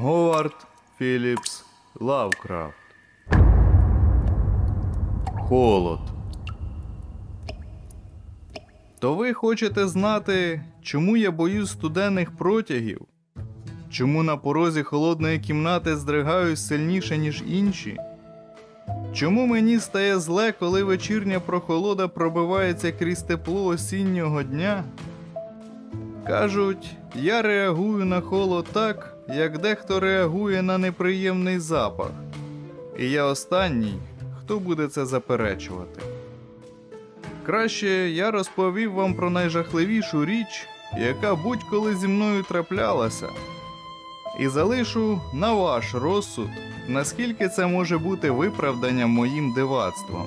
Говард Філіпс Лавкрафт. Холод. То ви хочете знати, чому я боюсь студенних протягів? Чому на порозі холодної кімнати здригаюсь сильніше, ніж інші? Чому мені стає зле, коли вечірня прохолода пробивається крізь тепло осіннього дня? Кажуть, я реагую на холод так, як дехто реагує на неприємний запах. І я останній, хто буде це заперечувати. Краще я розповів вам про найжахливішу річ, яка будь-коли зі мною траплялася, і залишу на ваш розсуд, наскільки це може бути виправданням моїм дивацтвом.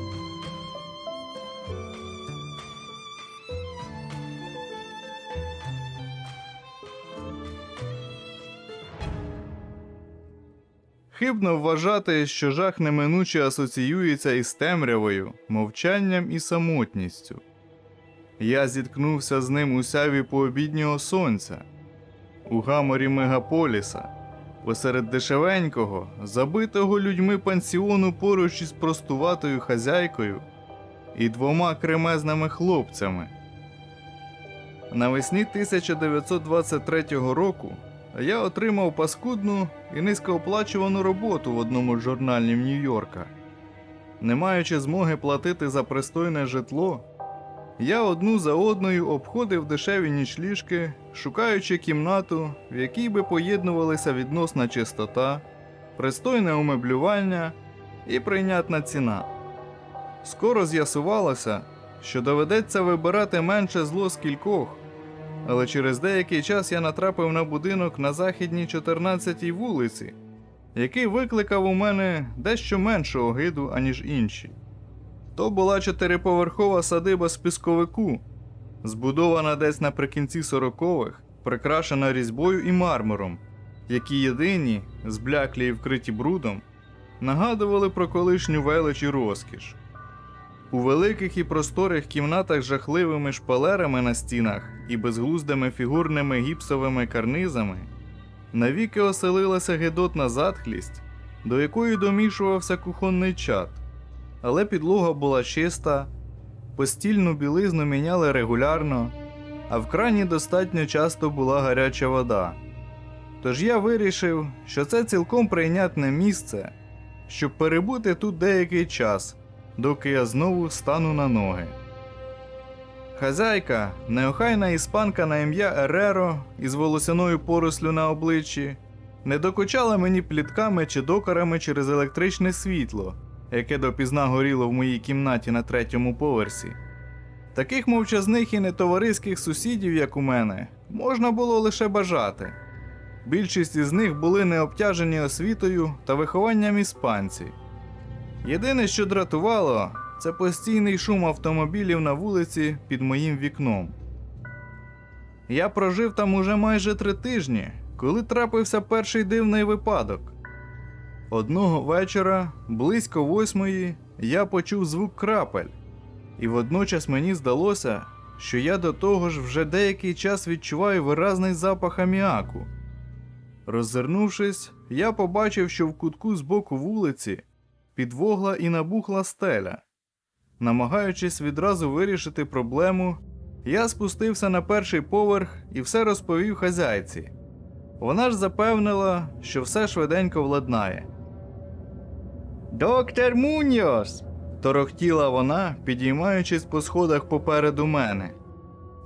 Хибно вважати, що жах неминуче асоціюється із темрявою, мовчанням і самотністю. Я зіткнувся з ним у сяві пообіднього сонця, у гаморі мегаполіса, посеред дешевенького, забитого людьми пансіону поруч із простуватою хазяйкою і двома кремезними хлопцями. Навесні 1923 року я отримав паскудну і низькооплачувану роботу в одному з журналів Нью-Йорка. Не маючи змоги платити за пристойне житло, я одну за одною обходив дешеві нічліжки, шукаючи кімнату, в якій би поєднувалися відносна чистота, пристойне умеблювання і прийнятна ціна. Скоро з'ясувалося, що доведеться вибирати менше зло з кількох, але через деякий час я натрапив на будинок на західній 14-й вулиці, який викликав у мене дещо меншу огиду, аніж інші. То була чотириповерхова садиба з пісковику, збудована десь наприкінці 40-х, прикрашена різьбою і мармуром, які єдині, збляклі і вкриті брудом, нагадували про колишню велич і розкіш. У великих і просторих кімнатах з жахливими шпалерами на стінах і безглуздими фігурними гіпсовими карнизами навіки оселилася гидотна затхлість, до якої домішувався кухонний чад, але підлога була чиста, постільну білизну міняли регулярно, а в крані достатньо часто була гаряча вода. Тож я вирішив, що це цілком прийнятне місце, щоб перебути тут деякий час доки я знову стану на ноги. Хазяйка, неохайна іспанка на ім'я Ереро із волосяною порослю на обличчі, не докучала мені плітками чи докарами через електричне світло, яке допізна горіло в моїй кімнаті на третьому поверсі. Таких мовчазних і нетовариських сусідів, як у мене, можна було лише бажати. Більшість із них були не обтяжені освітою та вихованням іспанці. Єдине, що дратувало, це постійний шум автомобілів на вулиці під моїм вікном. Я прожив там уже майже три тижні, коли трапився перший дивний випадок. Одного вечора, близько восьмої, я почув звук крапель, і водночас мені здалося, що я до того ж вже деякий час відчуваю виразний запах аміаку. Роззирнувшись, я побачив, що в кутку з боку вулиці підвогла і набухла стеля. Намагаючись відразу вирішити проблему, я спустився на перший поверх і все розповів хазяйці. Вона ж запевнила, що все швиденько владнає. Доктор Муньос! торохтіла вона, підіймаючись по сходах попереду мене.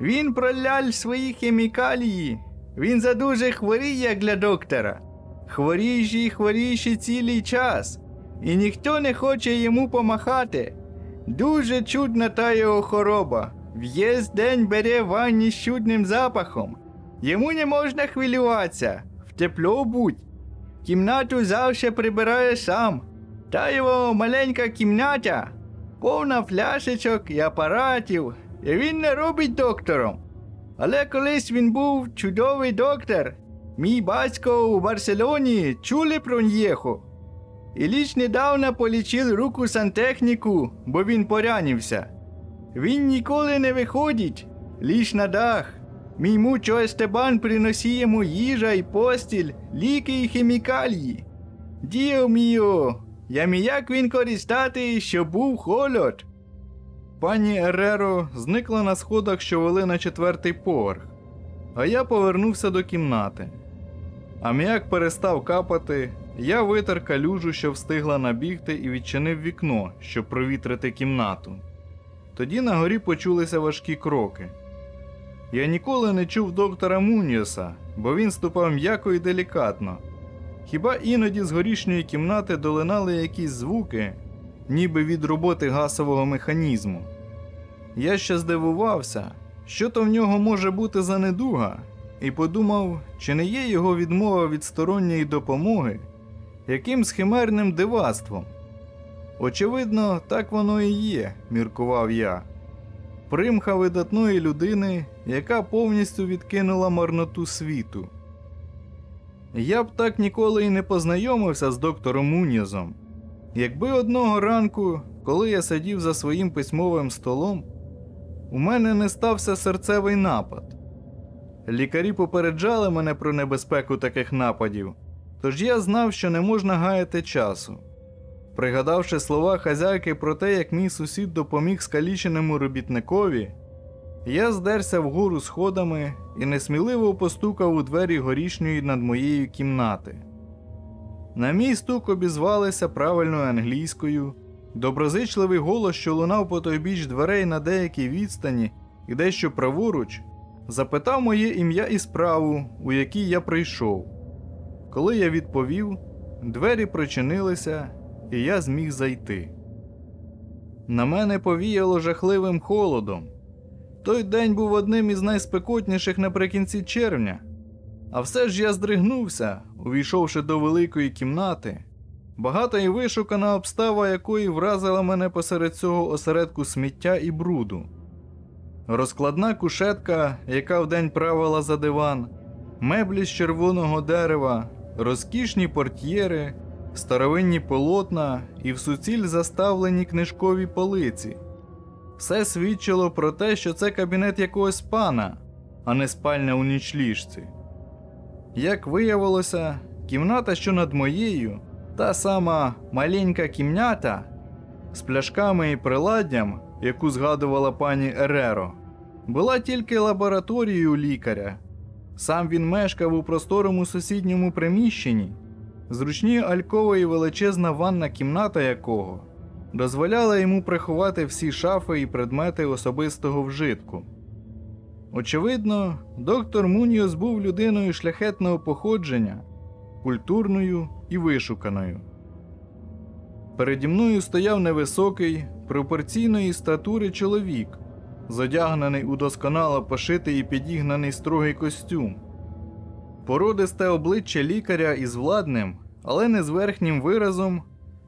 Він проляль свої хімікалії. Він задуже хворіє для доктора. Хворіші й хворіші цілий час і ніхто не хоче йому помахати. Дуже чудна та його хвороба. В'єз день бере ванні з чудним запахом. Йому не можна хвилюватися, в тепло будь. Кімнату завжди прибирає сам. Та його маленька кімната, повна фляшечок і апаратів, і він не робить доктором. Але колись він був чудовий доктор. Мій батько у Барселоні чули про нього. І ліч недавно полічив руку сантехніку, бо він поранився. Він ніколи не виходить, ліж на дах. Мій мучо Естебан приносить йому їжа і постіль, ліки і хімікалії. Діо міо, я міяк він користати, що був холод. Пані Ереро зникла на сходах, що вели на четвертий поверх, а я повернувся до кімнати. Аміак перестав капати, я витер калюжу, що встигла набігти, і відчинив вікно, щоб провітрити кімнату. Тоді на горі почулися важкі кроки. Я ніколи не чув доктора Муніоса, бо він ступав м'яко і делікатно. Хіба іноді з горішньої кімнати долинали якісь звуки, ніби від роботи гасового механізму. Я ще здивувався, що то в нього може бути за недуга, і подумав, чи не є його відмова від сторонньої допомоги якимсь химерним дивацтвом. Очевидно, так воно і є, міркував я. Примха видатної людини, яка повністю відкинула марноту світу. Я б так ніколи і не познайомився з доктором Мунізом. Якби одного ранку, коли я сидів за своїм письмовим столом, у мене не стався серцевий напад. Лікарі попереджали мене про небезпеку таких нападів, тож я знав, що не можна гаяти часу. Пригадавши слова хазяйки про те, як мій сусід допоміг скаліченому робітникові, я здерся вгору сходами і несміливо постукав у двері горішньої над моєю кімнати. На мій стук обізвалися правильною англійською, доброзичливий голос, що лунав по той біч дверей на деякій відстані і дещо праворуч, запитав моє ім'я і справу, у якій я прийшов. Коли я відповів, двері прочинилися, і я зміг зайти. На мене повіяло жахливим холодом. Той день був одним із найспекотніших наприкінці червня, а все ж я здригнувся, увійшовши до великої кімнати, багата і вишукана обстава якої вразила мене посеред цього осередку сміття і бруду. Розкладна кушетка, яка вдень правила за диван, меблі з червоного дерева, розкішні портьєри, старовинні полотна і в суціль заставлені книжкові полиці. Все свідчило про те, що це кабінет якогось пана, а не спальня у нічліжці. Як виявилося, кімната, що над моєю, та сама маленька кімната з пляшками і приладдям, яку згадувала пані Ереро, була тільки лабораторією лікаря. Сам він мешкав у просторому сусідньому приміщенні, зручні алькови і величезна ванна кімната якого дозволяла йому приховати всі шафи і предмети особистого вжитку. Очевидно, доктор Муніос був людиною шляхетного походження, культурною і вишуканою. Переді мною стояв невисокий, пропорційної статури чоловік, задягнений у досконало пошитий і підігнаний строгий костюм. Породисте обличчя лікаря із владним, але не з верхнім виразом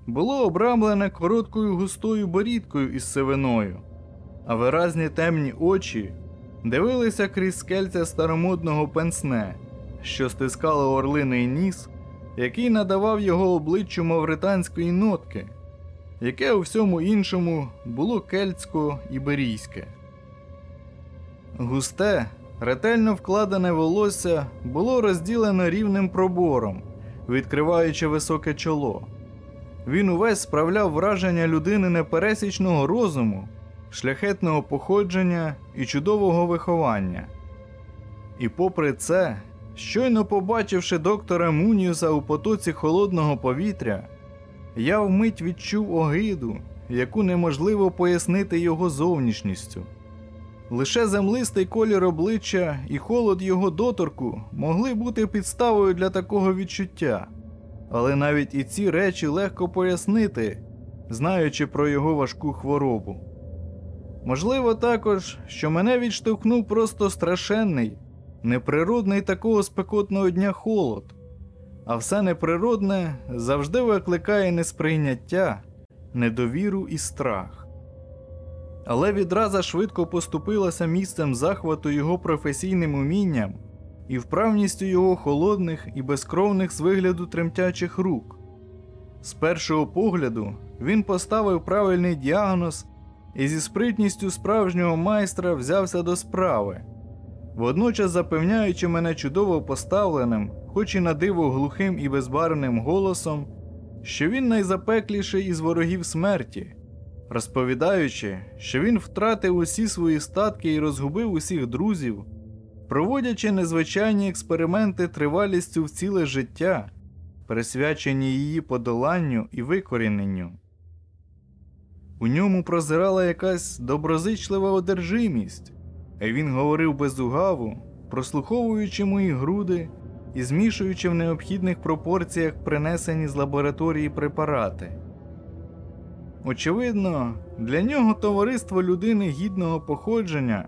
було обрамлене короткою густою борідкою із сивиною, а виразні темні очі дивилися крізь скельця старомодного пенсне, що стискало орлиний ніс, який надавав його обличчю мавританської нотки, яке у всьому іншому було кельтсько іберійське. Густе, ретельно вкладене волосся було розділено рівним пробором, відкриваючи високе чоло. Він увесь справляв враження людини непересічного розуму, шляхетного походження і чудового виховання. І попри це, щойно побачивши доктора Муніуса у потоці холодного повітря, я вмить відчув огиду, яку неможливо пояснити його зовнішністю. Лише землистий колір обличчя і холод його доторку могли бути підставою для такого відчуття, але навіть і ці речі легко пояснити, знаючи про його важку хворобу. Можливо, також, що мене відштовхнув просто страшенний, неприродний такого спекотного дня холод, а все неприродне завжди викликає несприйняття, недовіру і страх. Але відраза швидко поступилася місцем захвату його професійним умінням і вправністю його холодних і безкровних з вигляду тремтячих рук. З першого погляду він поставив правильний діагноз і зі спритністю справжнього майстра взявся до справи. водночас запевняючи мене чудово поставленим, хоч і на диво глухим і безбарвним голосом, що він найзапекліший із ворогів смерті, розповідаючи, що він втратив усі свої статки і розгубив усіх друзів, проводячи незвичайні експерименти тривалістю в ціле життя, присвячені її подоланню і викоріненню. У ньому прозирала якась доброзичлива одержимість, а він говорив без угаву, прослуховуючи мої груди і змішуючи в необхідних пропорціях принесені з лабораторії препарати. Очевидно, для нього товариство людини гідного походження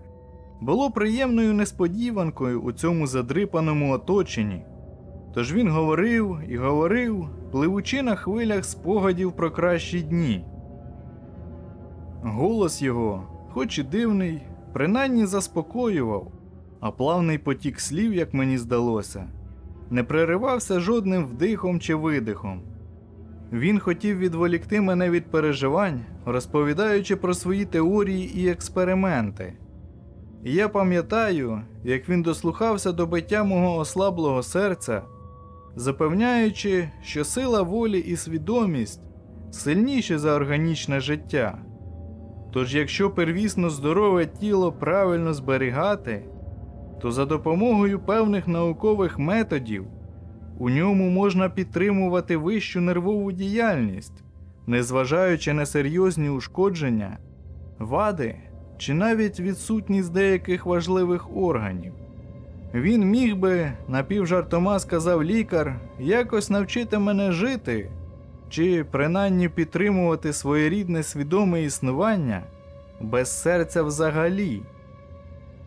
було приємною несподіванкою у цьому задрипаному оточенні. Тож він говорив і говорив, пливучи на хвилях спогадів про кращі дні. Голос його, хоч і дивний, принаймні заспокоював, а плавний потік слів, як мені здалося, не переривався жодним вдихом чи видихом. Він хотів відволікти мене від переживань, розповідаючи про свої теорії і експерименти. Я пам'ятаю, як він дослухався до биття мого ослаблого серця, запевняючи, що сила волі і свідомість сильніші за органічне життя. Тож, якщо первісно здорове тіло правильно зберігати, то за допомогою певних наукових методів у ньому можна підтримувати вищу нервову діяльність, незважаючи на серйозні ушкодження, вади чи навіть відсутність деяких важливих органів. Він міг би, напівжартома сказав лікар, якось навчити мене жити чи принаймні підтримувати своєрідне свідоме існування без серця взагалі.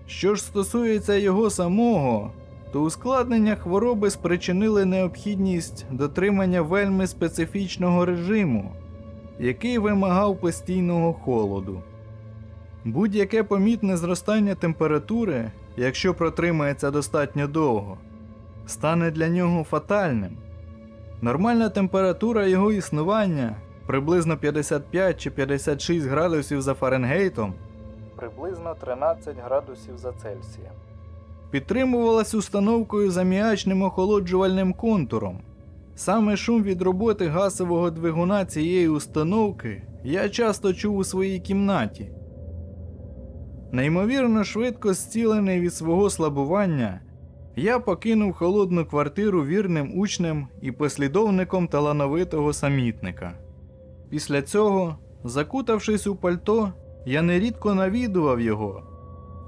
Що ж стосується його самого, то ускладнення хвороби спричинили необхідність дотримання вельми специфічного режиму, який вимагав постійного холоду. Будь-яке помітне зростання температури, якщо протримається достатньо довго, стане для нього фатальним. Нормальна температура його існування приблизно 55 чи 56 градусів за Фаренгейтом, приблизно 13 градусів за Цельсієм. Підтримувалась установкою з аміачним охолоджувальним контуром. Саме шум від роботи газового двигуна цієї установки я часто чув у своїй кімнаті. Неймовірно швидко зцілений від свого слабування, я покинув холодну квартиру вірним учнем і послідовником талановитого самітника. Після цього, закутавшись у пальто, я нерідко навідував його,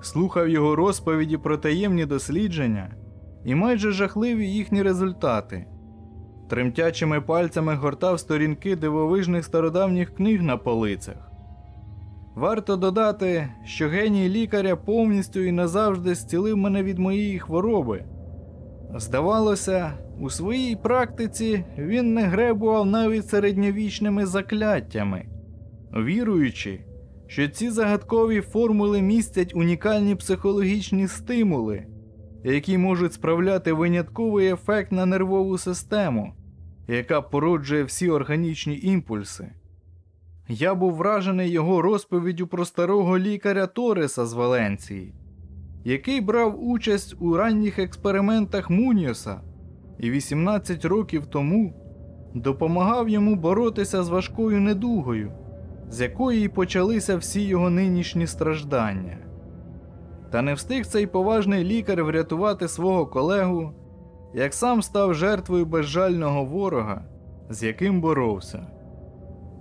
слухав його розповіді про таємні дослідження і майже жахливі їхні результати. Тремтячими пальцями гортав сторінки дивовижних стародавніх книг на полицях. Варто додати, що геній лікаря повністю і назавжди зцілив мене від моєї хвороби. Здавалося, у своїй практиці він не гребував навіть середньовічними закляттями, віруючи, що ці загадкові формули містять унікальні психологічні стимули, які можуть справляти винятковий ефект на нервову систему, яка породжує всі органічні імпульси. Я був вражений його розповіддю про старого лікаря Тореса з Валенції, який брав участь у ранніх експериментах Муніоса і 18 років тому допомагав йому боротися з важкою недугою, з якої й почалися всі його нинішні страждання. Та не встиг цей поважний лікар врятувати свого колегу, як сам став жертвою безжального ворога, з яким боровся.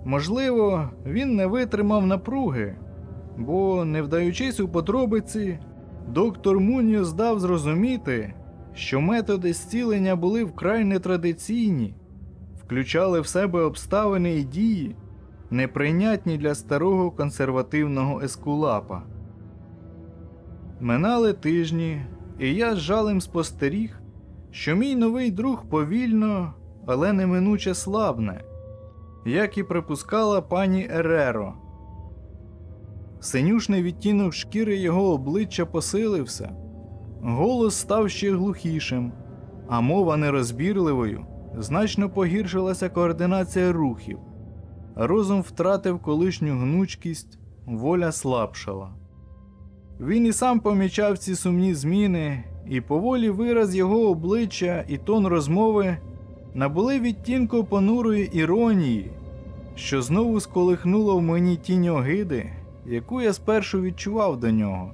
Можливо, він не витримав напруги, бо, не вдаючись у подробиці, доктор Муніос дав зрозуміти, що методи зцілення були вкрай нетрадиційні, включали в себе обставини і дії, неприйнятні для старого консервативного ескулапа. Минали тижні, і я з жалем спостеріг, що мій новий друг повільно, але неминуче слабне як і припускала пані Ереро. Синюшний відтінок шкіри його обличчя посилився, голос став ще глухішим, а мова нерозбірливою, значно погіршилася координація рухів, розум втратив колишню гнучкість, воля слабшала. Він і сам помічав ці сумні зміни, і поволі вираз його обличчя і тон розмови набули відтінку понурої іронії, що знову сколихнуло в мені тінь огиди, яку я спершу відчував до нього.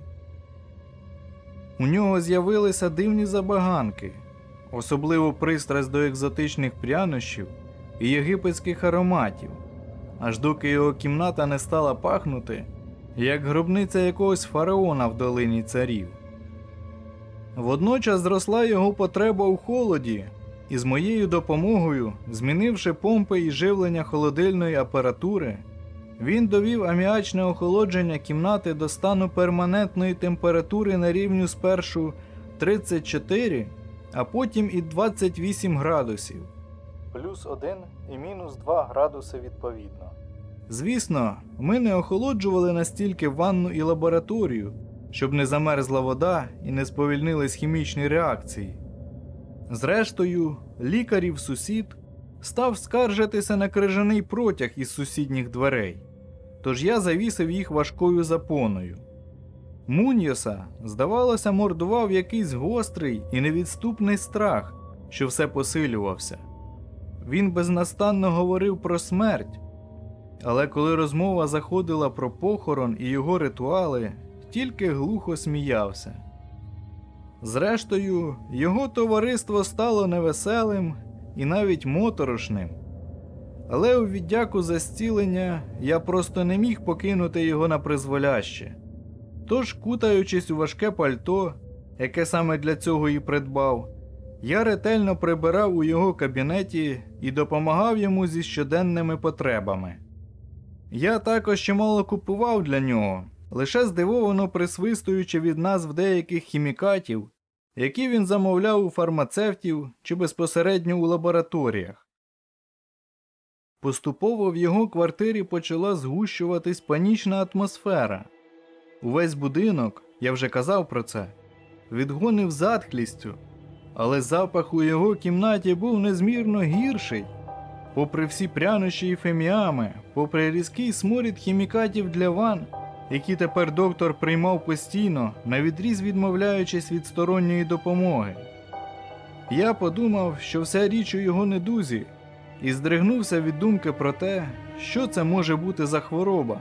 У нього з'явилися дивні забаганки, особливо пристрасть до екзотичних прянощів і єгипетських ароматів, аж доки його кімната не стала пахнути, як гробниця якогось фараона в долині царів. Водночас зросла його потреба у холоді, і з моєю допомогою, змінивши помпи і живлення холодильної апаратури, він довів аміачне охолодження кімнати до стану перманентної температури на рівню спершу 34, а потім і 28 градусів. Плюс 1 і мінус 2 градуси відповідно. Звісно, ми не охолоджували настільки ванну і лабораторію, щоб не замерзла вода і не сповільнились хімічні реакції. Зрештою, лікарів сусід став скаржитися на крижаний протяг із сусідніх дверей, тож я завісив їх важкою запоною. Муньоса, здавалося, мордував якийсь гострий і невідступний страх, що все посилювався. Він безнастанно говорив про смерть, але коли розмова заходила про похорон і його ритуали, тільки глухо сміявся. Зрештою, його товариство стало невеселим і навіть моторошним. Але у віддяку за зцілення я просто не міг покинути його на призволяще. Тож, кутаючись у важке пальто, яке саме для цього і придбав, я ретельно прибирав у його кабінеті і допомагав йому зі щоденними потребами. Я також чимало купував для нього, лише здивовано присвистуючи від назв деяких хімікатів, які він замовляв у фармацевтів чи безпосередньо у лабораторіях. Поступово в його квартирі почала згущуватись панічна атмосфера. Увесь будинок, я вже казав про це, відгонив затхлістю, але запах у його кімнаті був незмірно гірший. Попри всі прянощі і феміами, попри різкий сморід хімікатів для ван, які тепер доктор приймав постійно, навідріз відмовляючись від сторонньої допомоги. Я подумав, що вся річ у його недузі, і здригнувся від думки про те, що це може бути за хвороба.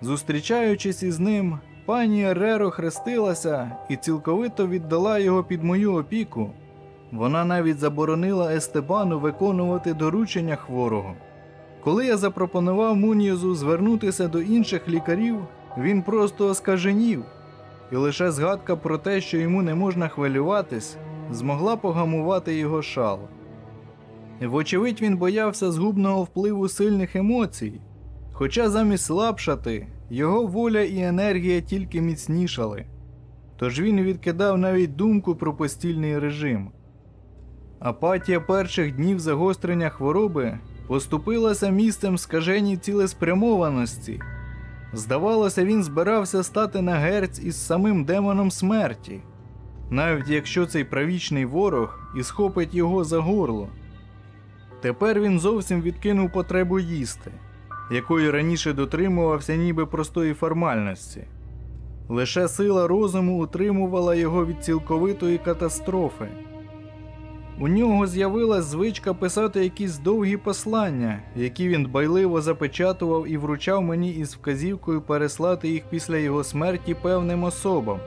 Зустрічаючись із ним, пані Ереро хрестилася і цілковито віддала його під мою опіку. Вона навіть заборонила Естебану виконувати доручення хворого. Коли я запропонував Муньєзу звернутися до інших лікарів, він просто оскаженів, і лише згадка про те, що йому не можна хвилюватись, змогла погамувати його шал. Вочевидь, він боявся згубного впливу сильних емоцій, хоча замість слабшати, його воля і енергія тільки міцнішали, тож він відкидав навіть думку про постільний режим. Апатія перших днів загострення хвороби поступилася місцем скаженій цілеспрямованості. Здавалося, він збирався стати на герць із самим демоном смерті, навіть якщо цей правічний ворог і схопить його за горло. Тепер він зовсім відкинув потребу їсти, якої раніше дотримувався ніби простої формальності. Лише сила розуму утримувала його від цілковитої катастрофи. У нього з'явилась звичка писати якісь довгі послання, які він байливо запечатував і вручав мені із вказівкою переслати їх після його смерті певним особам,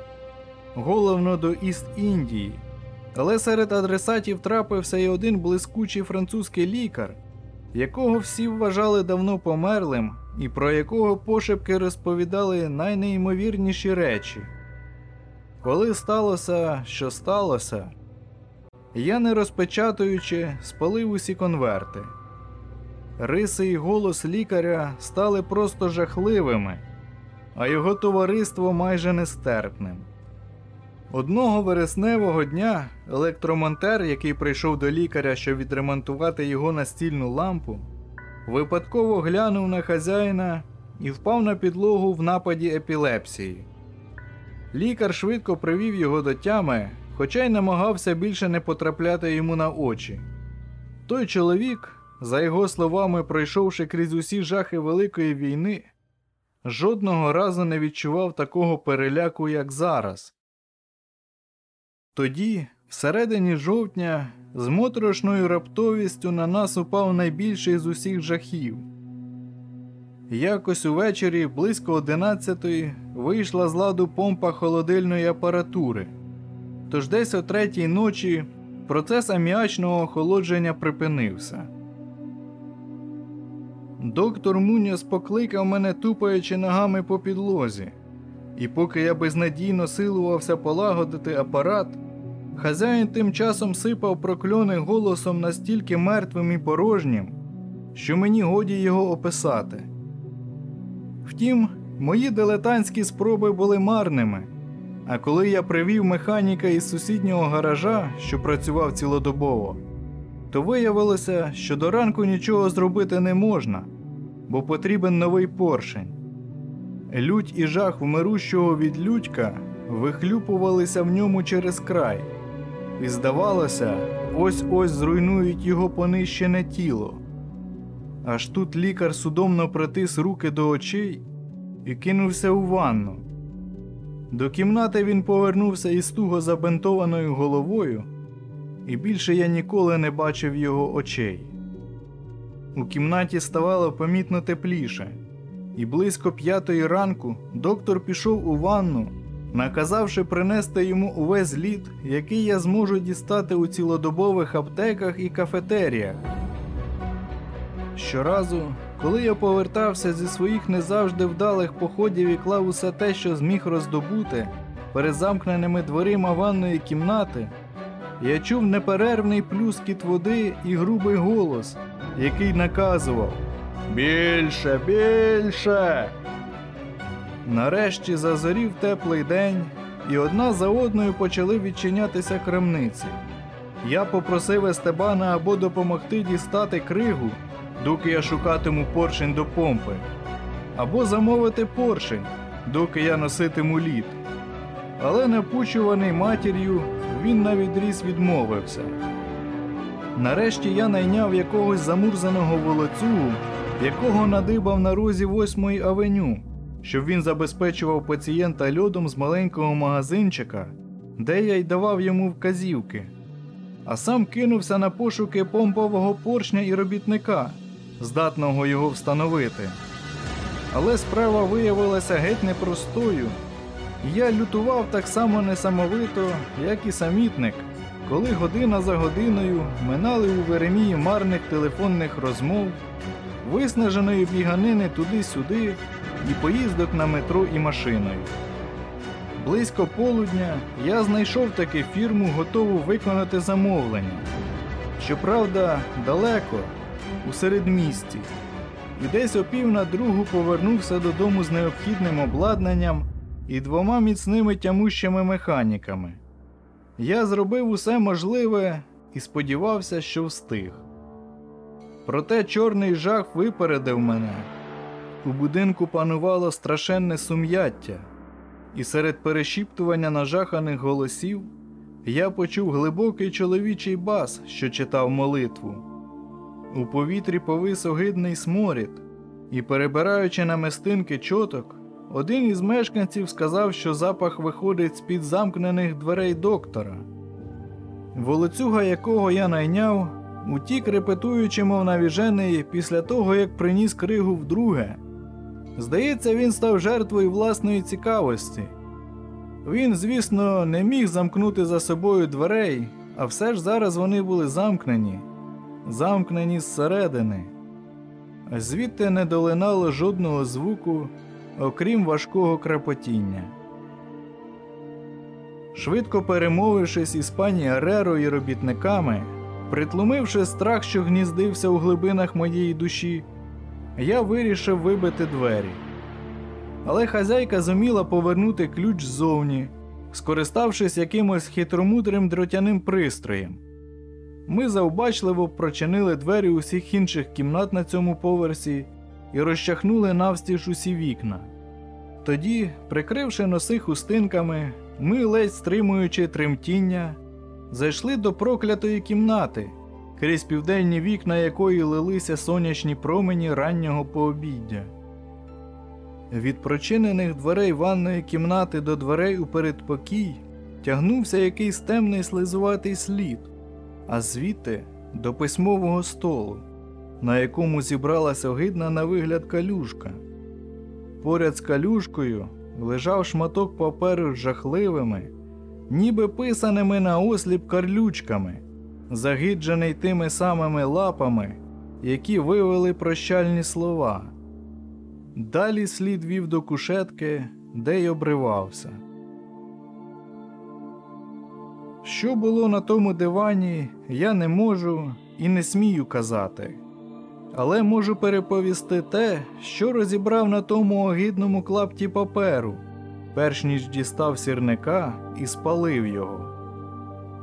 головно до Іст Індії. Але серед адресатів трапився й один блискучий французький лікар, якого всі вважали давно померлим і про якого пошепки розповідали найнеймовірніші речі. Коли сталося, що сталося. Я, не розпечатуючи, спалив усі конверти. Риси і голос лікаря стали просто жахливими, а його товариство майже нестерпним. Одного вересневого дня електромонтер, який прийшов до лікаря, щоб відремонтувати його настільну лампу, випадково глянув на хазяїна і впав на підлогу в нападі епілепсії. Лікар швидко привів його до тями хоча й намагався більше не потрапляти йому на очі. Той чоловік, за його словами, пройшовши крізь усі жахи Великої війни, жодного разу не відчував такого переляку, як зараз. Тоді, всередині жовтня, з моторошною раптовістю на нас упав найбільший з усіх жахів. Якось увечері, близько одинадцятої, вийшла з ладу помпа холодильної апаратури. Тож десь о третій ночі процес аміачного охолодження припинився. Доктор Муняс покликав мене, тупаючи ногами по підлозі, і поки я безнадійно силувався полагодити апарат, хазяїн тим часом сипав прокльони голосом настільки мертвим і порожнім, що мені годі його описати. Втім, мої дилетантські спроби були марними. А коли я привів механіка із сусіднього гаража, що працював цілодобово, то виявилося, що до ранку нічого зробити не можна, бо потрібен новий поршень. Лють і жах вмирущого від людька вихлюпувалися в ньому через край, і здавалося, ось ось зруйнують його понищене тіло. Аж тут лікар судомно притис руки до очей і кинувся у ванну. До кімнати він повернувся із туго забинтованою головою, і більше я ніколи не бачив його очей. У кімнаті ставало помітно тепліше, і близько п'ятої ранку доктор пішов у ванну, наказавши принести йому увесь лід, який я зможу дістати у цілодобових аптеках і кафетеріях. Щоразу, коли я повертався зі своїх не завжди вдалих походів і клав усе те, що зміг роздобути, перед замкненими дверима ванної кімнати, я чув неперервний плюскіт води і грубий голос, який наказував Більше, більше. Нарешті зазорів теплий день, і одна за одною почали відчинятися крамниці. Я попросив Естебана або допомогти дістати кригу, доки я шукатиму поршень до помпи, або замовити поршень, доки я носитиму лід. Але напучуваний матір'ю, він на відріз відмовився. Нарешті я найняв якогось замурзаного волоцюгу, якого надибав на розі 8-ї авеню, щоб він забезпечував пацієнта льодом з маленького магазинчика, де я й давав йому вказівки. А сам кинувся на пошуки помпового поршня і робітника, здатного його встановити. Але справа виявилася геть непростою. Я лютував так само несамовито, як і самітник, коли година за годиною минали у Веремії марних телефонних розмов, виснаженої біганини туди-сюди і поїздок на метро і машиною. Близько полудня я знайшов таки фірму, готову виконати замовлення. Щоправда, далеко, у середмісті, і десь о пів на другу повернувся додому з необхідним обладнанням і двома міцними тямущими механіками. Я зробив усе можливе і сподівався, що встиг. Проте чорний жах випередив мене. У будинку панувало страшенне сум'яття, і серед перешіптування нажаханих голосів я почув глибокий чоловічий бас, що читав молитву. У повітрі повис огидний сморід, і, перебираючи намистинки чоток, один із мешканців сказав, що запах виходить з під замкнених дверей доктора. Волоцюга, якого я найняв, утік, репетуючи, мов навіжений, після того, як приніс кригу вдруге. Здається, він став жертвою власної цікавості. Він, звісно, не міг замкнути за собою дверей, а все ж зараз вони були замкнені, замкнені зсередини. Звідти не долинало жодного звуку, окрім важкого крепотіння. Швидко перемовившись із пані Ареро і робітниками, притлумивши страх, що гніздився у глибинах моєї душі, я вирішив вибити двері. Але хазяйка зуміла повернути ключ ззовні, скориставшись якимось хитромудрим дротяним пристроєм. Ми завбачливо прочинили двері усіх інших кімнат на цьому поверсі і розчахнули навстіж усі вікна. Тоді, прикривши носи хустинками, ми, ледь стримуючи тремтіння, зайшли до проклятої кімнати, крізь південні вікна якої лилися сонячні промені раннього пообіддя. Від прочинених дверей ванної кімнати до дверей у передпокій тягнувся якийсь темний слизуватий слід, а звідти до письмового столу, на якому зібралася огидна на вигляд калюшка. Поряд з калюшкою лежав шматок паперу з жахливими, ніби писаними на осліп карлючками, загиджений тими самими лапами, які вивели прощальні слова. Далі слід вів до кушетки, де й обривався. Що було на тому дивані, я не можу і не смію казати, але можу переповісти те, що розібрав на тому огидному клапті паперу, перш ніж дістав сірника і спалив його.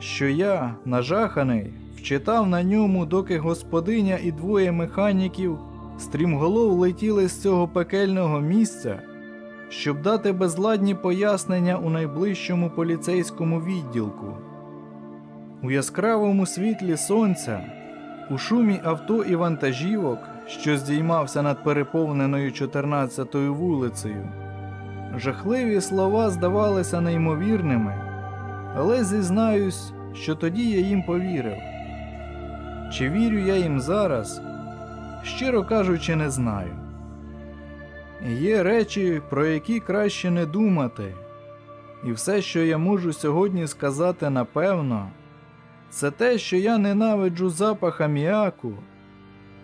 Що я, нажаханий, вчитав на ньому, доки господиня і двоє механіків стрімголов летіли з цього пекельного місця, щоб дати безладні пояснення у найближчому поліцейському відділку. У яскравому світлі сонця, у шумі авто і вантажівок, що здіймався над переповненою 14-ю вулицею, жахливі слова здавалися неймовірними, але зізнаюсь, що тоді я їм повірив. Чи вірю я їм зараз? Щиро кажучи, не знаю. Є речі, про які краще не думати, і все, що я можу сьогодні сказати напевно, це те, що я ненавиджу запах аміаку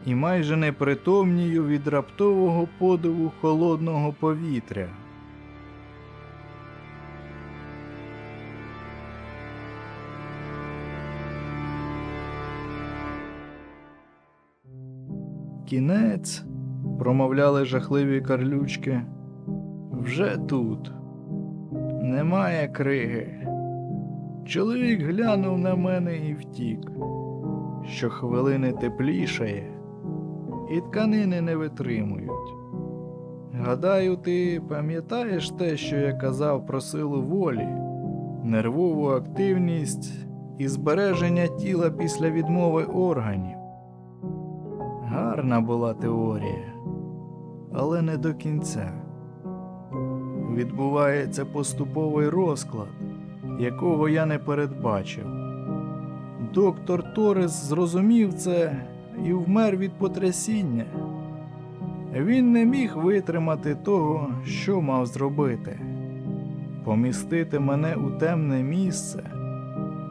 і майже не притомнію від раптового подиву холодного повітря. Кінець, промовляли жахливі карлючки, вже тут. Немає криги. Чоловік глянув на мене і втік. Щохвилини теплішає, і тканини не витримують. Гадаю, ти пам'ятаєш те, що я казав про силу волі, нервову активність і збереження тіла після відмови органів. Гарна була теорія, але не до кінця. Відбувається поступовий розклад, якого я не передбачив. Доктор Торес зрозумів це і вмер від потрясіння. Він не міг витримати того, що мав зробити помістити мене у темне місце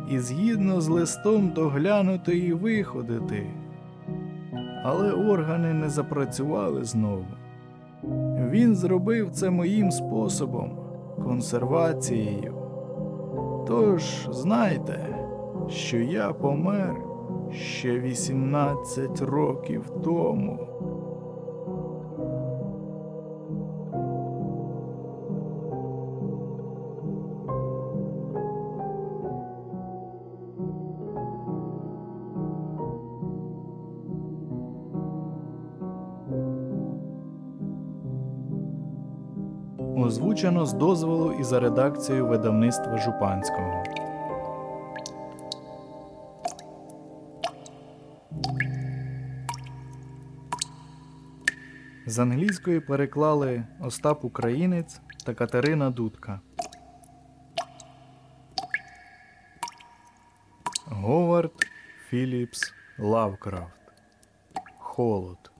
і згідно з листом доглянути і виходити але органи не запрацювали знову. Він зробив це моїм способом консервацією. Тож знайте, що я помер ще 18 років тому. Озвучено з дозволу і за редакцією видавництва Жупанського. З англійської переклали Остап Українець та Катерина Дудка. Говард Філіпс Лавкрафт. Холод.